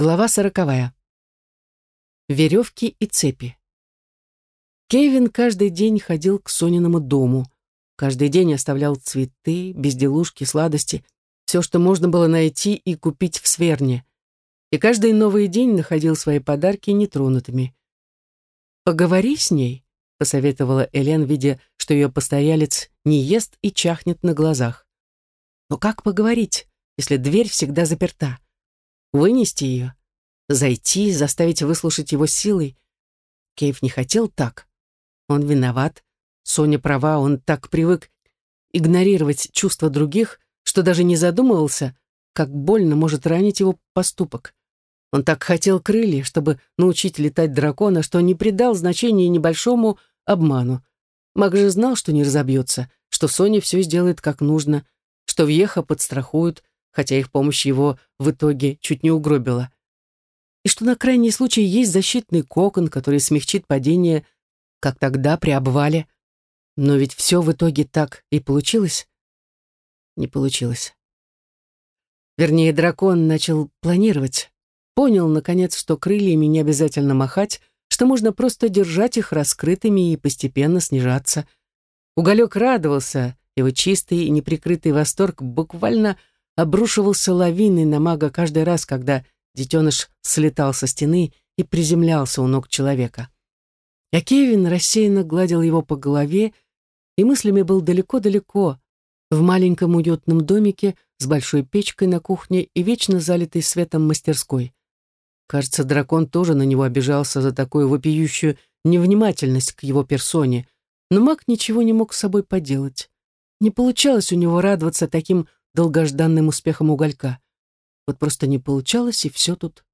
Глава сороковая. Веревки и цепи. Кевин каждый день ходил к Сониному дому. Каждый день оставлял цветы, безделушки, сладости, все, что можно было найти и купить в Сверне. И каждый новый день находил свои подарки нетронутыми. «Поговори с ней», — посоветовала Элен, видя, что ее постоялец не ест и чахнет на глазах. «Но как поговорить, если дверь всегда заперта?» Вынести ее, зайти, заставить выслушать его силой. Кейв не хотел так. Он виноват. Соня права, он так привык игнорировать чувства других, что даже не задумывался, как больно может ранить его поступок. Он так хотел крылья, чтобы научить летать дракона, что не придал значения небольшому обману. Маг же знал, что не разобьется, что Соня все сделает как нужно, что Вьеха подстрахуют, хотя их помощь его в итоге чуть не угробила. И что на крайний случай есть защитный кокон, который смягчит падение, как тогда при обвале. Но ведь все в итоге так и получилось. Не получилось. Вернее, дракон начал планировать. Понял, наконец, что крыльями не обязательно махать, что можно просто держать их раскрытыми и постепенно снижаться. Уголек радовался, его чистый и неприкрытый восторг буквально обрушивался лавиной на мага каждый раз, когда детеныш слетал со стены и приземлялся у ног человека. А Кевин рассеянно гладил его по голове и мыслями был далеко-далеко, в маленьком уютном домике с большой печкой на кухне и вечно залитой светом мастерской. Кажется, дракон тоже на него обижался за такую вопиющую невнимательность к его персоне, но маг ничего не мог с собой поделать. Не получалось у него радоваться таким долгожданным успехом уголька. Вот просто не получалось, и все тут.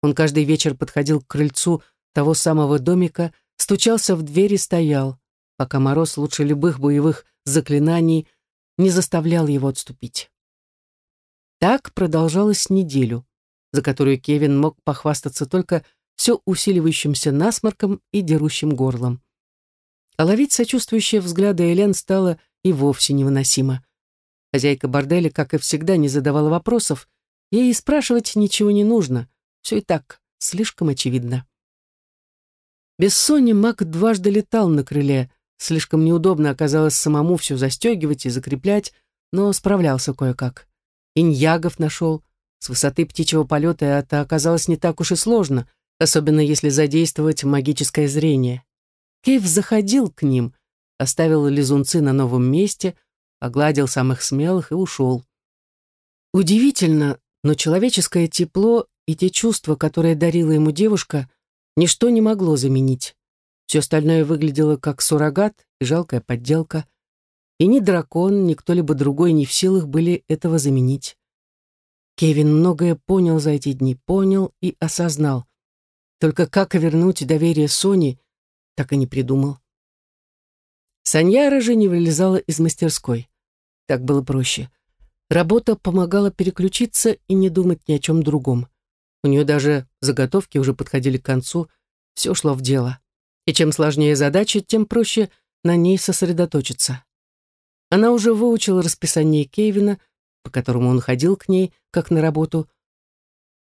Он каждый вечер подходил к крыльцу того самого домика, стучался в дверь и стоял, пока мороз лучше любых боевых заклинаний не заставлял его отступить. Так продолжалось неделю, за которую Кевин мог похвастаться только все усиливающимся насморком и дерущим горлом. А ловить сочувствующие взгляды Элен стало и вовсе невыносимо. Хозяйка борделя, как и всегда, не задавала вопросов. Ей спрашивать ничего не нужно. Все и так слишком очевидно. Без Сони Мак дважды летал на крыле. Слишком неудобно оказалось самому все застегивать и закреплять, но справлялся кое-как. Иньягов нашел. С высоты птичьего полета это оказалось не так уж и сложно, особенно если задействовать магическое зрение. Кейв заходил к ним, оставил лизунцы на новом месте — погладил самых смелых и ушел. Удивительно, но человеческое тепло и те чувства, которые дарила ему девушка, ничто не могло заменить. Все остальное выглядело как суррогат и жалкая подделка. И ни дракон, ни кто-либо другой не в силах были этого заменить. Кевин многое понял за эти дни, понял и осознал. Только как вернуть доверие Сони, так и не придумал. Саньяра же не вылезала из мастерской. Так было проще. Работа помогала переключиться и не думать ни о чем другом. У нее даже заготовки уже подходили к концу, все шло в дело. И чем сложнее задача, тем проще на ней сосредоточиться. Она уже выучила расписание Кевина, по которому он ходил к ней, как на работу.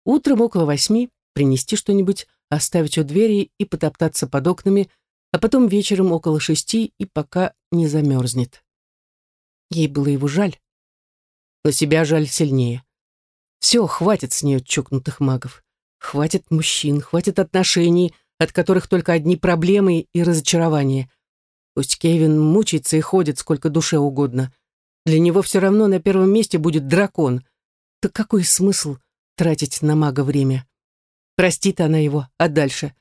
Утром около восьми принести что-нибудь, оставить у двери и потоптаться под окнами, а потом вечером около шести и пока не замерзнет. Ей было его жаль, но себя жаль сильнее. Все, хватит с нее чокнутых магов. Хватит мужчин, хватит отношений, от которых только одни проблемы и разочарования. Пусть Кевин мучается и ходит сколько душе угодно. Для него все равно на первом месте будет дракон. Так какой смысл тратить на мага время? Простит она его, а дальше?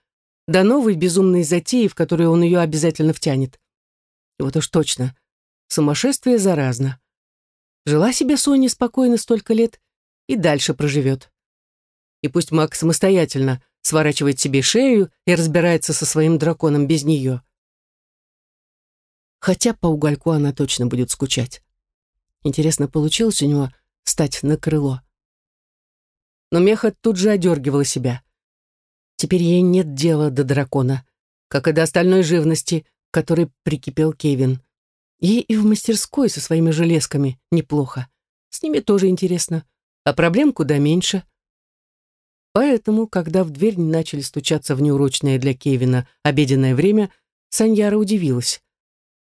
До новой безумной затеи, в которую он ее обязательно втянет. И вот уж точно, Сумасшествие заразно. Жила себе Соня спокойно столько лет и дальше проживет. И пусть Мак самостоятельно сворачивает себе шею и разбирается со своим драконом без нее. Хотя по угольку она точно будет скучать. Интересно, получилось у него стать на крыло? Но Меха тут же одергивала себя. Теперь ей нет дела до дракона, как и до остальной живности, которой прикипел Кевин. Ей и в мастерской со своими железками неплохо. С ними тоже интересно. А проблем куда меньше. Поэтому, когда в дверь начали стучаться в неурочное для Кевина обеденное время, Саньяра удивилась.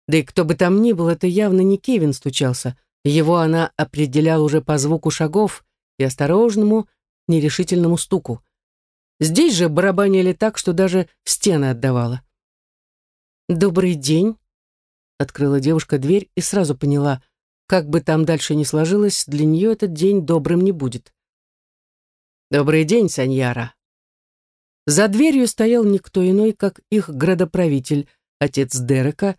Да и кто бы там ни был, это явно не Кевин стучался. Его она определяла уже по звуку шагов и осторожному, нерешительному стуку. Здесь же барабанили так, что даже в стены отдавало. «Добрый день», — открыла девушка дверь и сразу поняла, как бы там дальше ни сложилось, для нее этот день добрым не будет. «Добрый день, Саньяра». За дверью стоял никто иной, как их градоправитель, отец Дерека,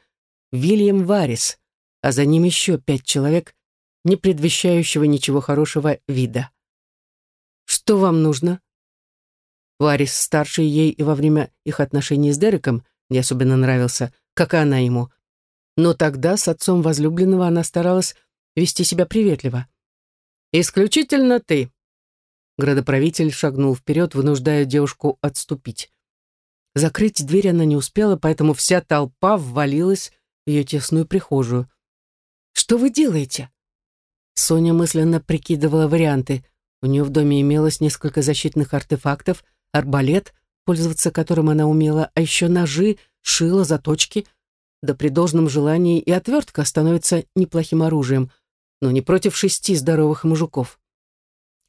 Вильям Варис, а за ним еще пять человек, не предвещающего ничего хорошего вида. «Что вам нужно?» Варис, старший ей и во время их отношений с Дереком, не особенно нравился, как и она ему. Но тогда с отцом возлюбленного она старалась вести себя приветливо. «Исключительно ты», Градоправитель шагнул вперед, вынуждая девушку отступить. Закрыть дверь она не успела, поэтому вся толпа ввалилась ее тесную прихожую. «Что вы делаете?» Соня мысленно прикидывала варианты. У нее в доме имелось несколько защитных артефактов, арбалет, пользоваться которым она умела, а еще ножи, шило, заточки. Да при должном желании и отвертка становится неплохим оружием, но не против шести здоровых мужиков.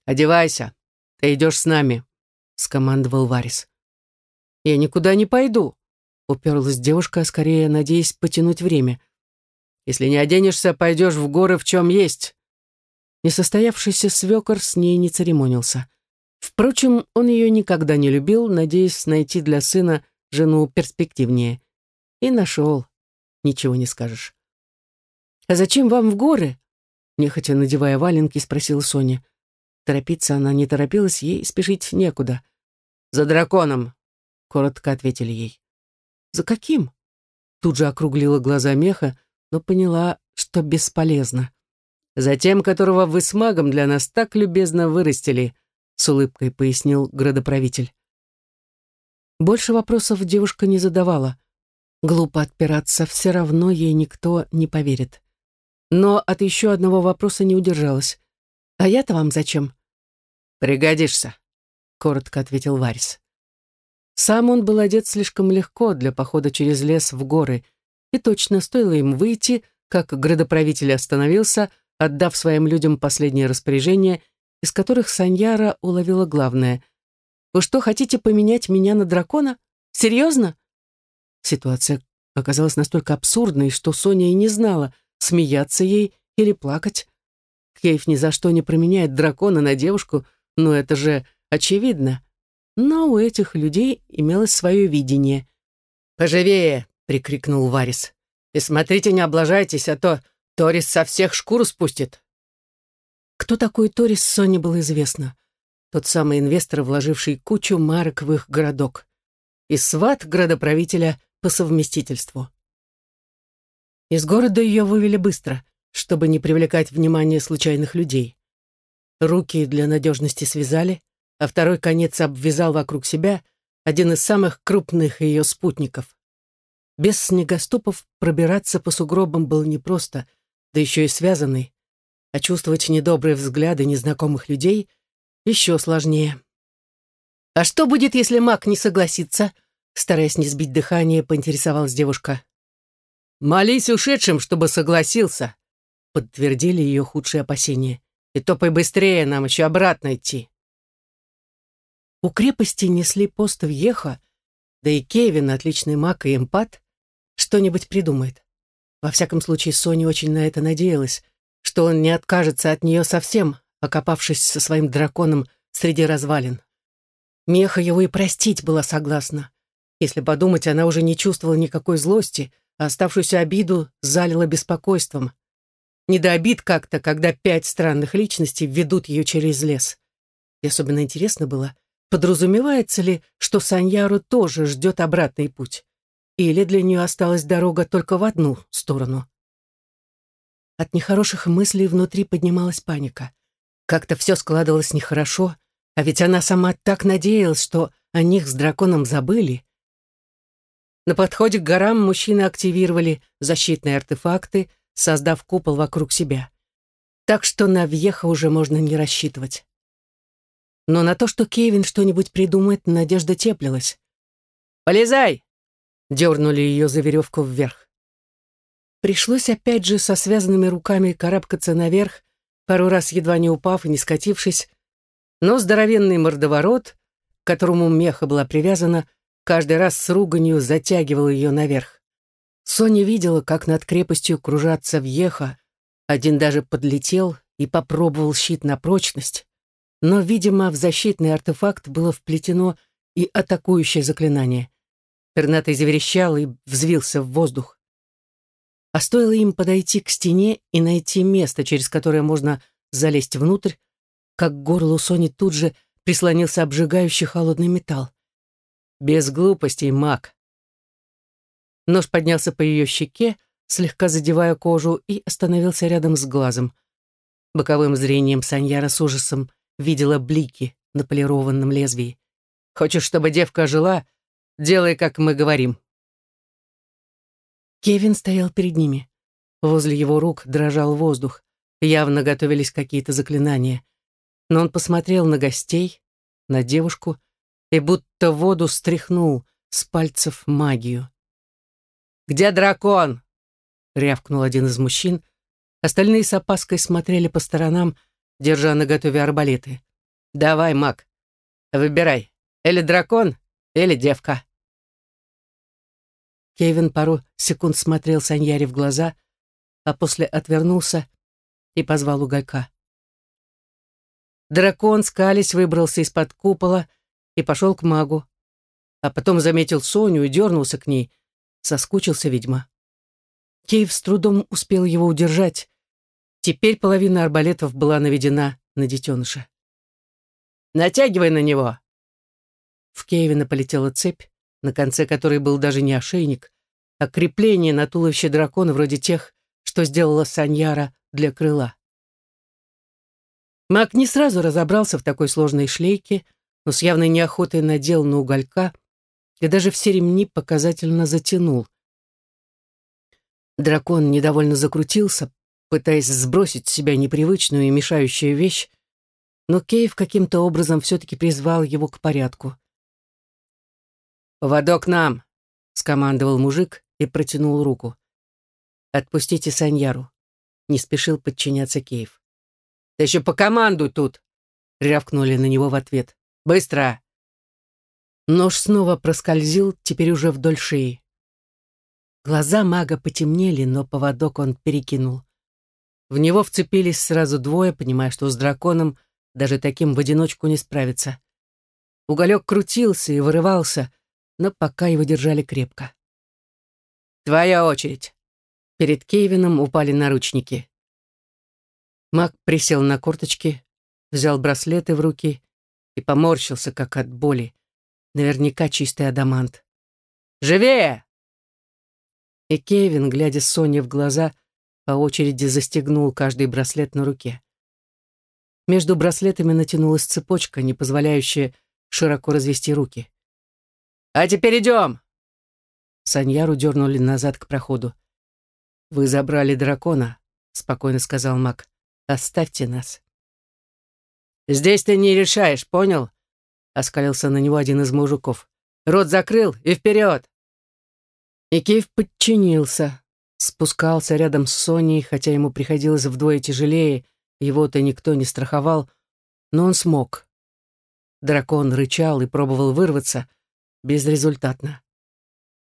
«Одевайся, ты идешь с нами», — скомандовал Варис. «Я никуда не пойду», Уперлась девушка, скорее надеясь потянуть время. «Если не оденешься, пойдешь в горы в чем есть». Несостоявшийся свекор с ней не церемонился. Впрочем, он ее никогда не любил, надеясь найти для сына жену перспективнее. И нашел. Ничего не скажешь. «А зачем вам в горы?» Нехотя надевая валенки, спросила Соня. Торопиться она не торопилась, ей спешить некуда. «За драконом», — коротко ответили ей. «За каким?» Тут же округлила глаза меха, но поняла, что бесполезно. «За тем, которого вы с магом для нас так любезно вырастили», с улыбкой пояснил градоправитель. Больше вопросов девушка не задавала. Глупо отпираться, все равно ей никто не поверит. Но от еще одного вопроса не удержалась. «А я-то вам зачем?» «Пригодишься», — коротко ответил Варис. Сам он был одет слишком легко для похода через лес в горы, и точно стоило им выйти, как градоправитель остановился, отдав своим людям последнее распоряжение, из которых Саньяра уловила главное. «Вы что, хотите поменять меня на дракона? Серьезно?» Ситуация оказалась настолько абсурдной, что Соня и не знала, смеяться ей или плакать. Кейф ни за что не променяет дракона на девушку, но это же очевидно. Но у этих людей имелось свое видение. «Поживее!» — прикрикнул Варис. «И смотрите, не облажайтесь, а то Торис со всех шкур спустит». Кто такой Торис, Соне было известно. Тот самый инвестор, вложивший кучу марок в их городок. И сват градоправителя по совместительству. Из города ее вывели быстро, чтобы не привлекать внимание случайных людей. Руки для надежности связали, а второй конец обвязал вокруг себя один из самых крупных ее спутников. Без снегоступов пробираться по сугробам было непросто, да еще и связанный, а чувствовать недобрые взгляды незнакомых людей еще сложнее. «А что будет, если маг не согласится?» Стараясь не сбить дыхание, поинтересовалась девушка. «Молись ушедшим, чтобы согласился», подтвердили ее худшие опасения. «И топай быстрее, нам еще обратно идти». У крепости несли пост Вьеха, да и Кевин, отличный маг и эмпат, что-нибудь придумает. Во всяком случае, Соня очень на это надеялась, что он не откажется от нее совсем, окопавшись со своим драконом среди развалин. Меха его и простить была согласна. Если подумать, она уже не чувствовала никакой злости, а оставшуюся обиду залила беспокойством. Не до обид как-то, когда пять странных личностей ведут ее через лес. И особенно интересно было — Подразумевается ли, что Саньяру тоже ждет обратный путь? Или для нее осталась дорога только в одну сторону? От нехороших мыслей внутри поднималась паника. Как-то все складывалось нехорошо, а ведь она сама так надеялась, что о них с драконом забыли. На подходе к горам мужчины активировали защитные артефакты, создав купол вокруг себя. Так что на Вьеха уже можно не рассчитывать. Но на то, что Кевин что-нибудь придумает, надежда теплилась. «Полезай!» — дернули ее за веревку вверх. Пришлось опять же со связанными руками карабкаться наверх, пару раз едва не упав и не скатившись, но здоровенный мордоворот, к которому меха была привязана, каждый раз с руганью затягивал ее наверх. Соня видела, как над крепостью кружатся въеха, один даже подлетел и попробовал щит на прочность, но, видимо, в защитный артефакт было вплетено и атакующее заклинание. Пернатый заверещал и взвился в воздух. А стоило им подойти к стене и найти место, через которое можно залезть внутрь, как к горлу Сони тут же прислонился обжигающий холодный металл. Без глупостей, маг. Нож поднялся по ее щеке, слегка задевая кожу, и остановился рядом с глазом. Боковым зрением Саньяра с ужасом видела блики на полированном лезвии. «Хочешь, чтобы девка жила? Делай, как мы говорим». Кевин стоял перед ними. Возле его рук дрожал воздух. Явно готовились какие-то заклинания. Но он посмотрел на гостей, на девушку, и будто воду стряхнул с пальцев магию. «Где дракон?» — рявкнул один из мужчин. Остальные с опаской смотрели по сторонам, держа на готове арбалеты. «Давай, маг, выбирай, или дракон, или девка». Кевин пару секунд смотрел Саньяре в глаза, а после отвернулся и позвал уголька. Дракон, скались, выбрался из-под купола и пошел к магу. А потом заметил Соню и дернулся к ней. Соскучился, видимо. Кейв с трудом успел его удержать. Теперь половина арбалетов была наведена на детеныша. «Натягивай на него!» В Кевина полетела цепь, на конце которой был даже не ошейник, а крепление на туловище дракона вроде тех, что сделала Саньяра для крыла. Маг не сразу разобрался в такой сложной шлейке, но с явной неохотой надел на уголька и даже все ремни показательно затянул. Дракон недовольно закрутился, пытаясь сбросить с себя непривычную и мешающую вещь, но Кейв каким-то образом все-таки призвал его к порядку. «Поводок нам!» — скомандовал мужик и протянул руку. «Отпустите Саньяру», — не спешил подчиняться Кейв. «Ты еще по команду тут!» — рявкнули на него в ответ. Быстро!» Нож снова проскользил, теперь уже вдоль шеи. Глаза мага потемнели, но поводок он перекинул. В него вцепились сразу двое, понимая, что с драконом даже таким в одиночку не справиться. Уголек крутился и вырывался, но пока его держали крепко. «Твоя очередь!» Перед Кейвином упали наручники. Маг присел на корточки, взял браслеты в руки и поморщился, как от боли. Наверняка чистый адамант. «Живее!» И Кевин, глядя Соне в глаза, по очереди застегнул каждый браслет на руке. Между браслетами натянулась цепочка, не позволяющая широко развести руки. «А теперь идем!» Саньяру дернули назад к проходу. «Вы забрали дракона», — спокойно сказал маг. «Оставьте нас». «Здесь ты не решаешь, понял?» — оскалился на него один из мужиков. «Рот закрыл и вперед!» И Киев подчинился, спускался рядом с Соней, хотя ему приходилось вдвое тяжелее, его-то никто не страховал, но он смог. Дракон рычал и пробовал вырваться, безрезультатно.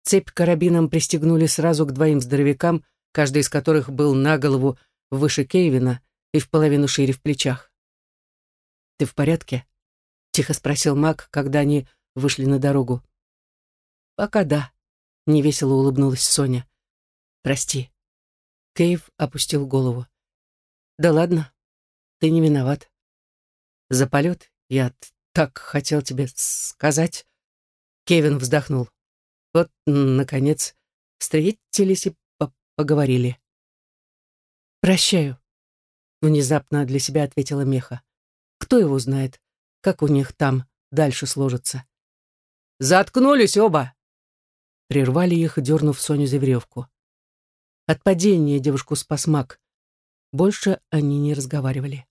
Цепь карабином пристегнули сразу к двоим здоровякам, каждый из которых был на голову выше Кейвина и в половину шире в плечах. «Ты в порядке?» — тихо спросил Мак, когда они вышли на дорогу. «Пока да», — невесело улыбнулась Соня. «Прости». Кейв опустил голову. «Да ладно, ты не виноват. За полет я так хотел тебе сказать». Кевин вздохнул. Вот, наконец, встретились и по поговорили. «Прощаю», — внезапно для себя ответила Меха. Кто его знает, как у них там дальше сложится. «Заткнулись оба!» Прервали их, дернув Соню за веревку. От падения девушку спас маг. Больше они не разговаривали.